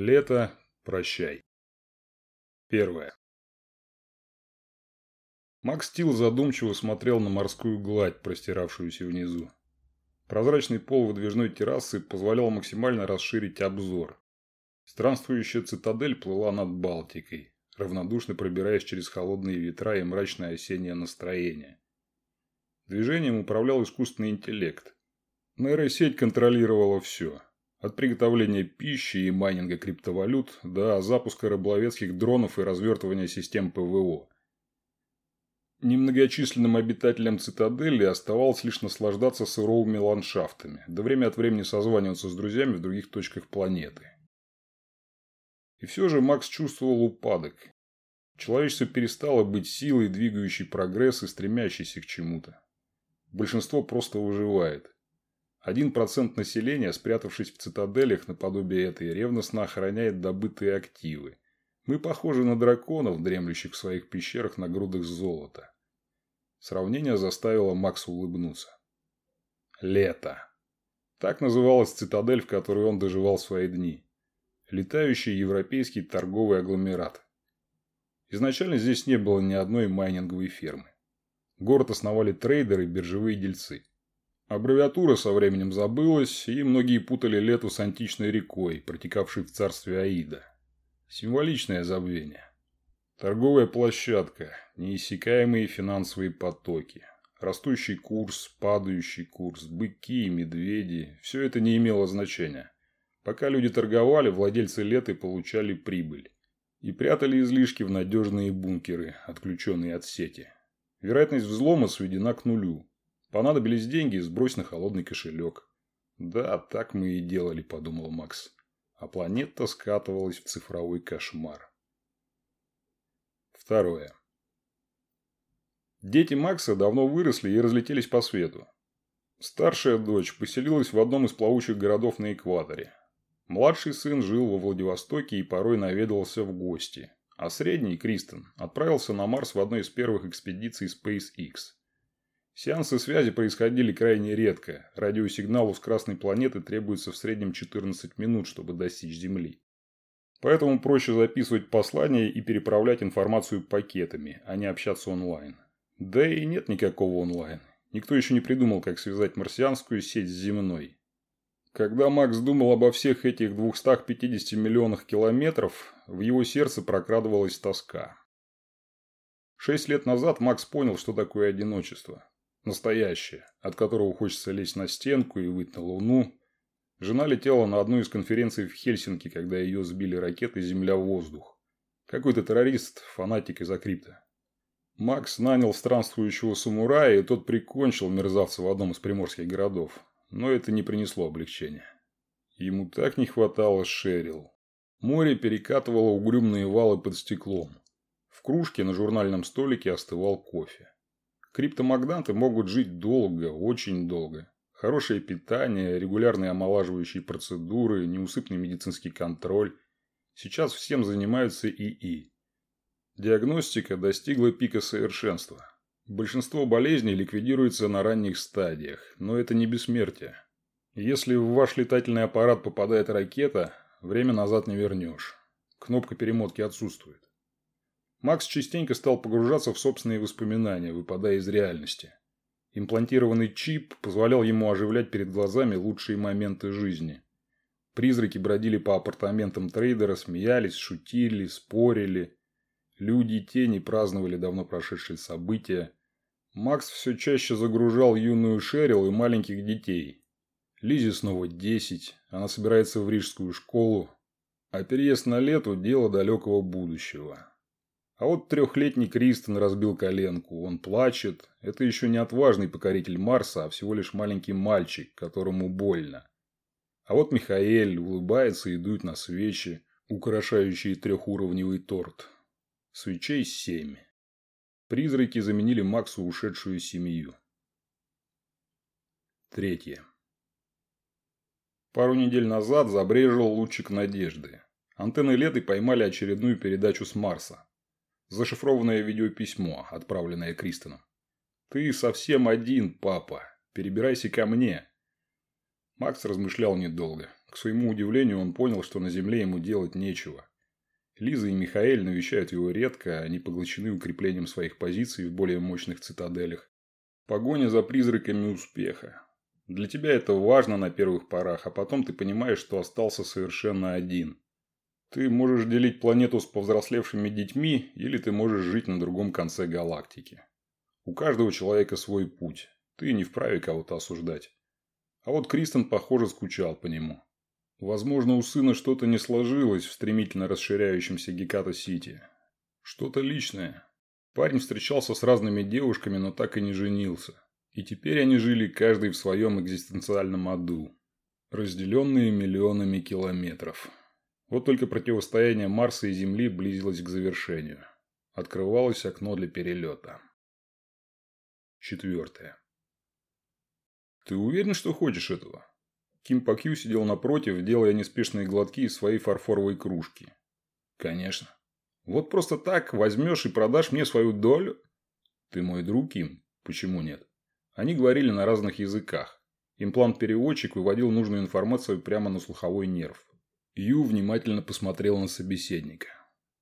Лето, прощай. Первое. Макс Стил задумчиво смотрел на морскую гладь, простиравшуюся внизу. Прозрачный пол выдвижной террасы позволял максимально расширить обзор. Странствующая цитадель плыла над Балтикой, равнодушно пробираясь через холодные ветра и мрачное осеннее настроение. Движением управлял искусственный интеллект. Нейросеть контролировала все. От приготовления пищи и майнинга криптовалют до запуска рыболовецких дронов и развертывания систем ПВО. Немногочисленным обитателям цитадели оставалось лишь наслаждаться суровыми ландшафтами, да время от времени созваниваться с друзьями в других точках планеты. И все же Макс чувствовал упадок. Человечество перестало быть силой, двигающей прогресс и стремящейся к чему-то. Большинство просто выживает. Один процент населения, спрятавшись в цитаделях наподобие этой, ревностно охраняет добытые активы. Мы похожи на драконов, дремлющих в своих пещерах на грудах золота. Сравнение заставило Макса улыбнуться. Лето. Так называлась цитадель, в которой он доживал свои дни. Летающий европейский торговый агломерат. Изначально здесь не было ни одной майнинговой фермы. Город основали трейдеры и биржевые дельцы. Аббревиатура со временем забылась, и многие путали лету с античной рекой, протекавшей в царстве Аида. Символичное забвение. Торговая площадка, неиссякаемые финансовые потоки, растущий курс, падающий курс, быки, медведи – все это не имело значения. Пока люди торговали, владельцы леты получали прибыль и прятали излишки в надежные бункеры, отключенные от сети. Вероятность взлома сведена к нулю, Понадобились деньги, сбрось на холодный кошелек. Да, так мы и делали, подумал Макс. А планета скатывалась в цифровой кошмар. Второе. Дети Макса давно выросли и разлетелись по свету. Старшая дочь поселилась в одном из плавучих городов на экваторе. Младший сын жил во Владивостоке и порой наведывался в гости. А средний, Кристен, отправился на Марс в одной из первых экспедиций SpaceX. Сеансы связи происходили крайне редко. Радиосигналу с Красной планеты требуется в среднем 14 минут, чтобы достичь Земли. Поэтому проще записывать послания и переправлять информацию пакетами, а не общаться онлайн. Да и нет никакого онлайн. Никто еще не придумал, как связать марсианскую сеть с земной. Когда Макс думал обо всех этих 250 миллионах километров, в его сердце прокрадывалась тоска. Шесть лет назад Макс понял, что такое одиночество. Настоящее, от которого хочется лезть на стенку и выйти на Луну. Жена летела на одну из конференций в Хельсинки, когда ее сбили ракеты «Земля-воздух». Какой-то террорист, фанатик из Акрипта. Макс нанял странствующего самурая, и тот прикончил мерзавца в одном из приморских городов. Но это не принесло облегчения. Ему так не хватало Шерил. Море перекатывало угрюмные валы под стеклом. В кружке на журнальном столике остывал кофе. Криптомагнаты могут жить долго, очень долго. Хорошее питание, регулярные омолаживающие процедуры, неусыпный медицинский контроль. Сейчас всем занимаются ИИ. Диагностика достигла пика совершенства. Большинство болезней ликвидируется на ранних стадиях, но это не бессмертие. Если в ваш летательный аппарат попадает ракета, время назад не вернешь. Кнопка перемотки отсутствует. Макс частенько стал погружаться в собственные воспоминания, выпадая из реальности. Имплантированный чип позволял ему оживлять перед глазами лучшие моменты жизни. Призраки бродили по апартаментам трейдера, смеялись, шутили, спорили. Люди и тени праздновали давно прошедшие события. Макс все чаще загружал юную Шерил и маленьких детей. Лизе снова десять, она собирается в рижскую школу. А переезд на лету – дело далекого будущего. А вот трехлетний Кристен разбил коленку. Он плачет. Это еще не отважный покоритель Марса, а всего лишь маленький мальчик, которому больно. А вот Михаэль улыбается и дует на свечи, украшающие трехуровневый торт. Свечей семь. Призраки заменили Максу ушедшую семью. Третье. Пару недель назад забрежил лучик надежды. Антенны Леды поймали очередную передачу с Марса. Зашифрованное видеописьмо, отправленное Кристоном. «Ты совсем один, папа. Перебирайся ко мне». Макс размышлял недолго. К своему удивлению, он понял, что на земле ему делать нечего. Лиза и Михаэль навещают его редко, они поглощены укреплением своих позиций в более мощных цитаделях. Погоня за призраками успеха. Для тебя это важно на первых порах, а потом ты понимаешь, что остался совершенно один. Ты можешь делить планету с повзрослевшими детьми, или ты можешь жить на другом конце галактики. У каждого человека свой путь. Ты не вправе кого-то осуждать. А вот Кристен, похоже, скучал по нему. Возможно, у сына что-то не сложилось в стремительно расширяющемся Геката-Сити. Что-то личное. Парень встречался с разными девушками, но так и не женился. И теперь они жили каждый в своем экзистенциальном аду, разделенные миллионами километров. Вот только противостояние Марса и Земли близилось к завершению. Открывалось окно для перелета. Четвертое. «Ты уверен, что хочешь этого?» Ким Пакью сидел напротив, делая неспешные глотки из своей фарфоровой кружки. «Конечно. Вот просто так возьмешь и продашь мне свою долю?» «Ты мой друг, Ким? Почему нет?» Они говорили на разных языках. Имплант-переводчик выводил нужную информацию прямо на слуховой нерв. Ю внимательно посмотрел на собеседника.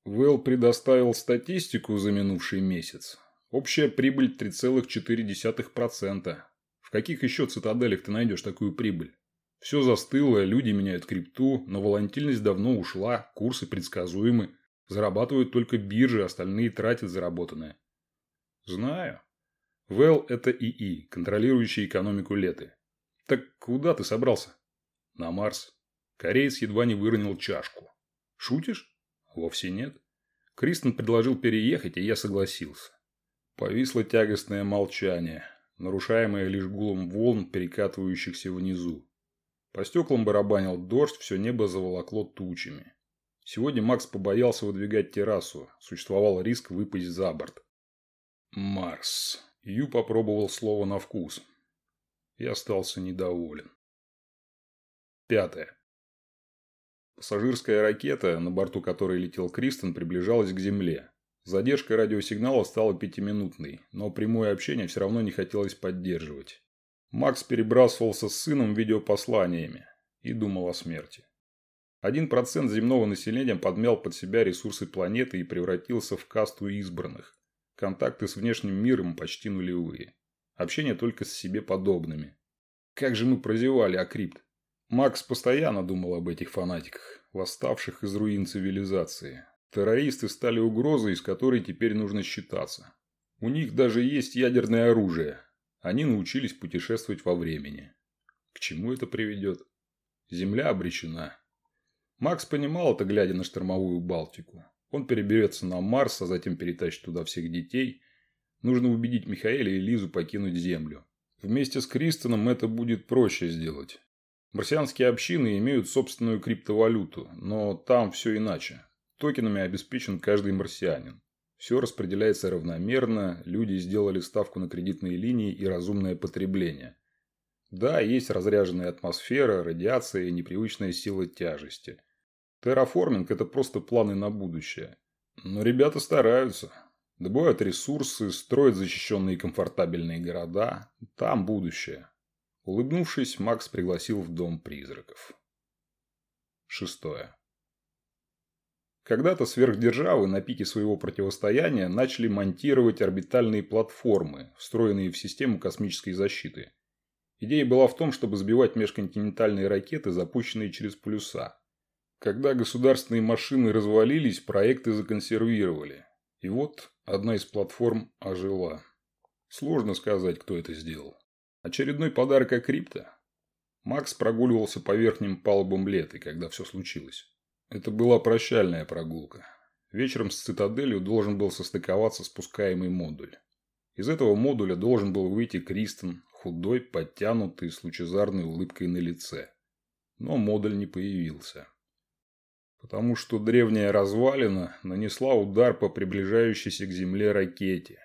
Вэл предоставил статистику за минувший месяц. Общая прибыль 3,4%. В каких еще цитаделях ты найдешь такую прибыль? Все застыло, люди меняют крипту, но волатильность давно ушла, курсы предсказуемы. Зарабатывают только биржи, остальные тратят заработанное. Знаю. Вэл – это ИИ, контролирующий экономику Леты. Так куда ты собрался? На Марс. Кореец едва не выронил чашку. Шутишь? Вовсе нет. Кристен предложил переехать, и я согласился. Повисло тягостное молчание, нарушаемое лишь гулом волн, перекатывающихся внизу. По стеклам барабанил дождь, все небо заволокло тучами. Сегодня Макс побоялся выдвигать террасу. Существовал риск выпасть за борт. Марс. Ю попробовал слово на вкус. И остался недоволен. Пятое. Пассажирская ракета, на борту которой летел Кристен, приближалась к Земле. Задержка радиосигнала стала пятиминутной, но прямое общение все равно не хотелось поддерживать. Макс перебрасывался с сыном видеопосланиями и думал о смерти. Один процент земного населения подмял под себя ресурсы планеты и превратился в касту избранных. Контакты с внешним миром почти нулевые. Общение только с себе подобными. Как же мы прозевали Акрипт. Макс постоянно думал об этих фанатиках, восставших из руин цивилизации. Террористы стали угрозой, с которой теперь нужно считаться. У них даже есть ядерное оружие, они научились путешествовать во времени. К чему это приведет? Земля обречена. Макс понимал это, глядя на штормовую Балтику. Он переберется на Марс, а затем перетащит туда всех детей. Нужно убедить Михаэля и Лизу покинуть Землю. Вместе с Кристоном это будет проще сделать. Марсианские общины имеют собственную криптовалюту, но там все иначе. Токенами обеспечен каждый марсианин. Все распределяется равномерно, люди сделали ставку на кредитные линии и разумное потребление. Да, есть разряженная атмосфера, радиация и непривычная сила тяжести. Терраформинг – это просто планы на будущее. Но ребята стараются. Добывают ресурсы, строят защищенные и комфортабельные города. Там будущее. Улыбнувшись, Макс пригласил в дом призраков. Шестое. Когда-то сверхдержавы на пике своего противостояния начали монтировать орбитальные платформы, встроенные в систему космической защиты. Идея была в том, чтобы сбивать межконтинентальные ракеты, запущенные через полюса. Когда государственные машины развалились, проекты законсервировали. И вот одна из платформ ожила. Сложно сказать, кто это сделал. Очередной подарок Акрипта? Макс прогуливался по верхним палубам леты, когда все случилось. Это была прощальная прогулка. Вечером с цитаделью должен был состыковаться спускаемый модуль. Из этого модуля должен был выйти Кристен, худой, подтянутый, с лучезарной улыбкой на лице. Но модуль не появился. Потому что древняя развалина нанесла удар по приближающейся к Земле ракете.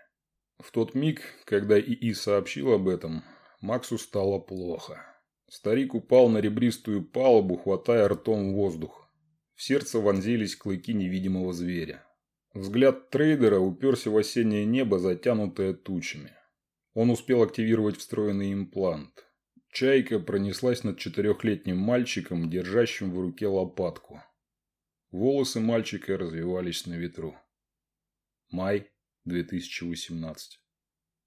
В тот миг, когда ИИ сообщил об этом, Максу стало плохо. Старик упал на ребристую палубу, хватая ртом воздух. В сердце вонзились клыки невидимого зверя. Взгляд трейдера уперся в осеннее небо, затянутое тучами. Он успел активировать встроенный имплант. Чайка пронеслась над четырехлетним мальчиком, держащим в руке лопатку. Волосы мальчика развивались на ветру. Май 2018